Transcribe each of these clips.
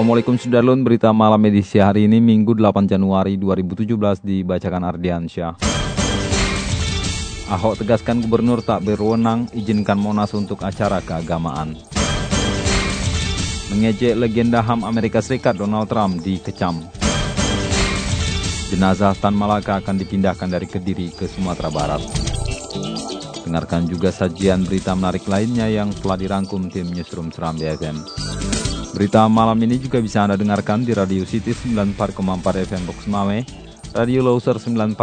Assalamualaikum Sudarlun, berita malam edisi hari ini Minggu 8 Januari 2017 dibacakan Ardiansyah. Ahok tegaskan gubernur tak berwenang izinkan Monas untuk acara keagamaan. Mengejek legenda HAM Amerika Serikat Donald Trump dikecam. Jenazah Tan Malaka akan dipindahkan dari Kediri ke Sumatera Barat. Dengarkan juga sajian berita menarik lainnya yang telah dirangkum tim Newsroom Seram BFM. Berita malam ini juga bisa Anda dengarkan di Radio City 94,4 FM Box Mame, Radio Loser 94,6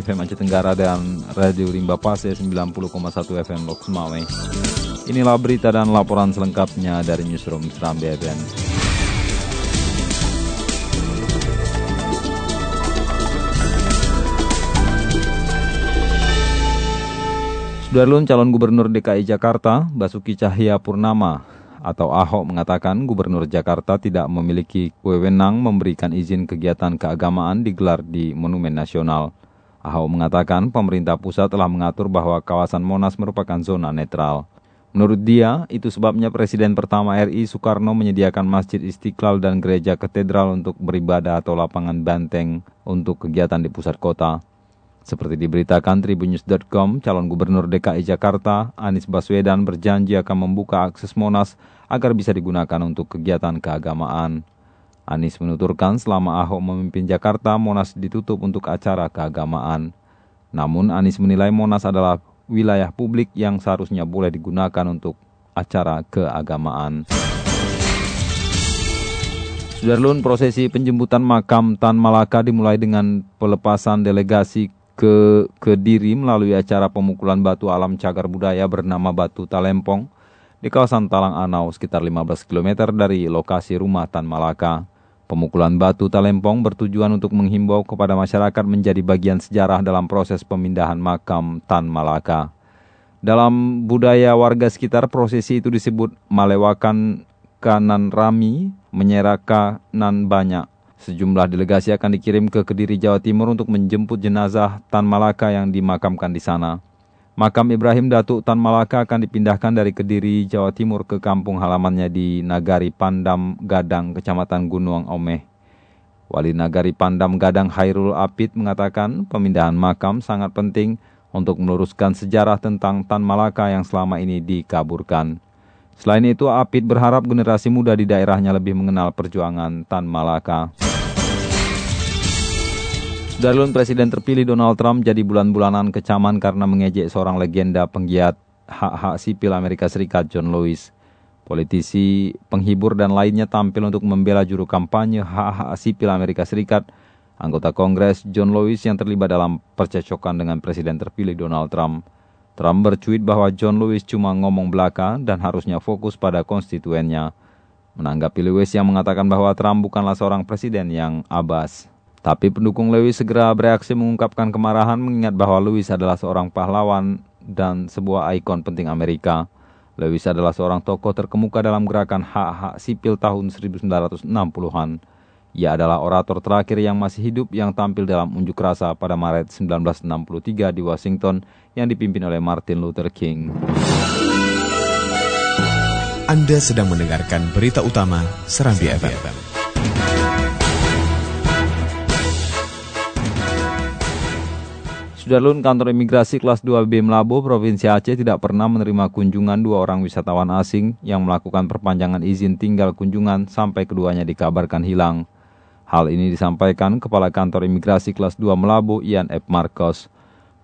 FM Aceh Tenggara, dan Radio Rimba Pase 90,1 FM Box Mame. Inilah berita dan laporan selengkapnya dari Newsroom Seram BFM. Sudarlun calon gubernur DKI Jakarta, Basuki Cahaya Purnama, atau Ahok mengatakan Gubernur Jakarta tidak memiliki wewenang memberikan izin kegiatan keagamaan digelar di Monumen Nasional. Ahok mengatakan pemerintah pusat telah mengatur bahwa kawasan Monas merupakan zona netral. Menurut dia, itu sebabnya Presiden pertama RI Soekarno menyediakan Masjid Istiqlal dan Gereja Katedral untuk beribadah atau lapangan banteng untuk kegiatan di pusat kota. Seperti diberitakan Tribunnews.com, calon gubernur DKI Jakarta, Anies Baswedan berjanji akan membuka akses Monas agar bisa digunakan untuk kegiatan keagamaan. Anies menuturkan selama Ahok memimpin Jakarta, Monas ditutup untuk acara keagamaan. Namun Anies menilai Monas adalah wilayah publik yang seharusnya boleh digunakan untuk acara keagamaan. Sudarlun, prosesi penjemputan makam Tan Malaka dimulai dengan pelepasan delegasi ke Kediri melalui acara pemukulan batu alam cagar budaya bernama Batu Talempong di kawasan Talang Anau sekitar 15 km dari lokasi rumah Tan Malaka. Pemukulan batu Talempong bertujuan untuk menghimbau kepada masyarakat menjadi bagian sejarah dalam proses pemindahan makam Tan Malaka. Dalam budaya warga sekitar, prosesi itu disebut malewakan kanan rami, menyeraka nan banyak. Sejumlah delegasi akan dikirim ke Kediri, Jawa Timur untuk menjemput jenazah Tan Malaka yang dimakamkan di sana. Makam Ibrahim Datuk Tan Malaka akan dipindahkan dari Kediri, Jawa Timur ke kampung halamannya di Nagari Pandam Gadang, Kecamatan Gunung Omeh. Wali Nagari Pandam Gadang Hairul Apit mengatakan pemindahan makam sangat penting untuk meluruskan sejarah tentang Tan Malaka yang selama ini dikaburkan. Selain itu, Apit berharap generasi muda di daerahnya lebih mengenal perjuangan Tan Malaka. Darlun Presiden terpilih Donald Trump jadi bulan-bulanan kecaman karena mengejek seorang legenda penggiat hak-hak sipil Amerika Serikat John Lewis. Politisi, penghibur dan lainnya tampil untuk membela juru kampanye hak-hak sipil Amerika Serikat, anggota Kongres John Lewis yang terlibat dalam percecokan dengan Presiden terpilih Donald Trump. Trump bercuit bahwa John Lewis cuma ngomong belaka dan harusnya fokus pada konstituennya. Menanggapi Lewis yang mengatakan bahwa Trump bukanlah seorang presiden yang abas. Tapi pendukung Lewis segera bereaksi mengungkapkan kemarahan mengingat bahwa Lewis adalah seorang pahlawan dan sebuah ikon penting Amerika. Lewis adalah seorang tokoh terkemuka dalam gerakan hak-hak sipil tahun 1960-an. Ia adalah orator terakhir yang masih hidup yang tampil dalam unjuk rasa pada Maret 1963 di Washington yang dipimpin oleh Martin Luther King. Anda sedang mendengarkan berita utama Serambi FM. Sudarlun kantor imigrasi kelas 2B Melabo, Provinsi Aceh tidak pernah menerima kunjungan dua orang wisatawan asing yang melakukan perpanjangan izin tinggal kunjungan sampai keduanya dikabarkan hilang. Hal ini disampaikan Kepala Kantor Imigrasi kelas 2 Melabo, Ian F. Marcos.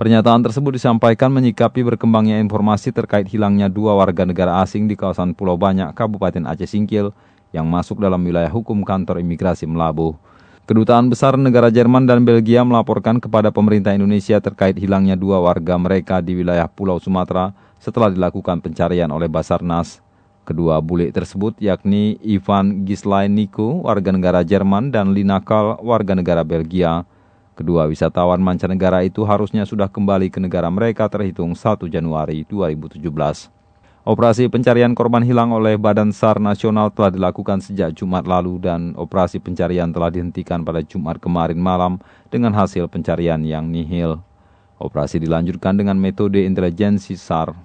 Pernyataan tersebut disampaikan menyikapi berkembangnya informasi terkait hilangnya dua warga negara asing di kawasan Pulau Banyak, Kabupaten Aceh Singkil, yang masuk dalam wilayah hukum kantor imigrasi Melabo. Kedutaan Besar negara Jerman dan Belgia melaporkan kepada pemerintah Indonesia terkait hilangnya dua warga mereka di wilayah Pulau Sumatera setelah dilakukan pencarian oleh Basarnas. Kedua bule tersebut yakni Ivan Gislainiko, warga negara Jerman, dan Lina Kal, warga negara Belgia. Kedua wisatawan mancanegara itu harusnya sudah kembali ke negara mereka terhitung 1 Januari 2017. Operasi pencarian korban hilang oleh Badan SAR Nasional telah dilakukan sejak Jumat lalu dan operasi pencarian telah dihentikan pada Jumat kemarin malam dengan hasil pencarian yang nihil. Operasi dilanjutkan dengan metode intelijensi SAR.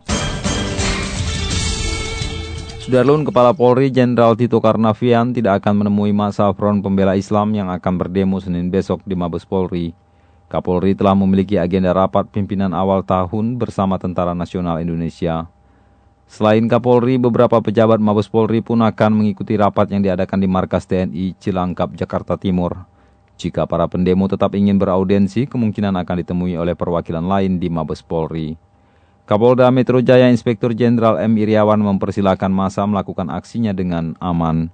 Sudarlun Kepala Polri Jenderal Tito Karnavian tidak akan menemui masa Front Pembela Islam yang akan berdemo Senin besok di Mabes Polri. Kapolri telah memiliki agenda rapat pimpinan awal tahun bersama Tentara Nasional Indonesia. Selain Kapolri, beberapa pejabat Mabes Polri pun akan mengikuti rapat yang diadakan di Markas TNI Cilangkap, Jakarta Timur. Jika para pendemo tetap ingin beraudensi, kemungkinan akan ditemui oleh perwakilan lain di Mabes Polri. Kapolda Metro Jaya Inspektur Jenderal M. Iriawan mempersilahkan masa melakukan aksinya dengan aman.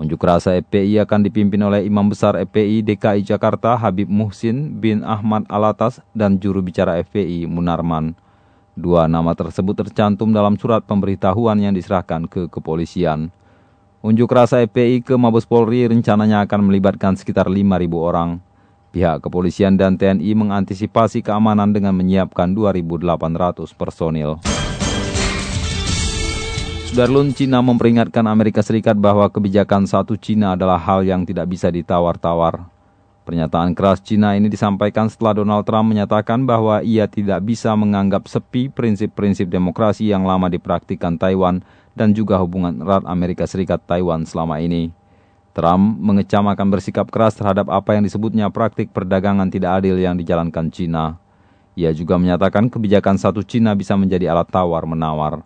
Unjuk rasa FPI akan dipimpin oleh Imam Besar FPI DKI Jakarta Habib Muhsin bin Ahmad Alatas dan juru bicara FPI Munarman. Dua nama tersebut tercantum dalam surat pemberitahuan yang diserahkan ke kepolisian. Unjuk rasa FPI ke Mabes Polri rencananya akan melibatkan sekitar 5.000 orang. Pihak kepolisian dan TNI mengantisipasi keamanan dengan menyiapkan 2.800 personil. Sudarlun Cina memperingatkan Amerika Serikat bahwa kebijakan satu Cina adalah hal yang tidak bisa ditawar-tawar. Pernyataan keras Cina ini disampaikan setelah Donald Trump menyatakan bahwa ia tidak bisa menganggap sepi prinsip-prinsip demokrasi yang lama dipraktikkan Taiwan dan juga hubungan erat Amerika Serikat Taiwan selama ini. Trump mengecam akan bersikap keras terhadap apa yang disebutnya praktik perdagangan tidak adil yang dijalankan Cina. Ia juga menyatakan kebijakan satu Cina bisa menjadi alat tawar-menawar.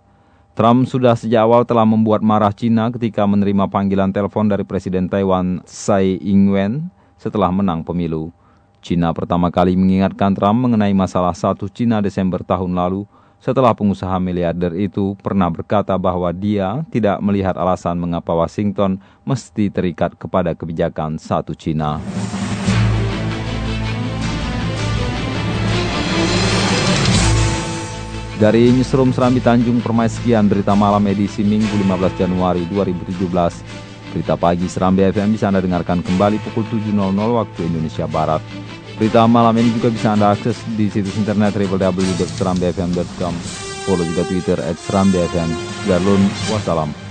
Trump sudah sejak awal telah membuat marah Cina ketika menerima panggilan telepon dari Presiden Taiwan Tsai Ing-wen setelah menang pemilu. Cina pertama kali mengingatkan Trump mengenai masalah satu Cina Desember tahun lalu setelah pengusaha miliarder itu pernah berkata bahwa dia tidak melihat alasan mengapa Washington mesti terikat kepada kebijakan satu Cina. Dari Newsroom Serambi Tanjung Permai sekian berita malam edisi Minggu 15 Januari 2017. Berita pagi Serambi FM bisa Anda dengarkan kembali pukul 7.00 waktu Indonesia Barat. Berita malam ini juga bisa Anda akses di situs internet www.serambifm.com. Follow juga Twitter at serambifm. Garlun, wassalam.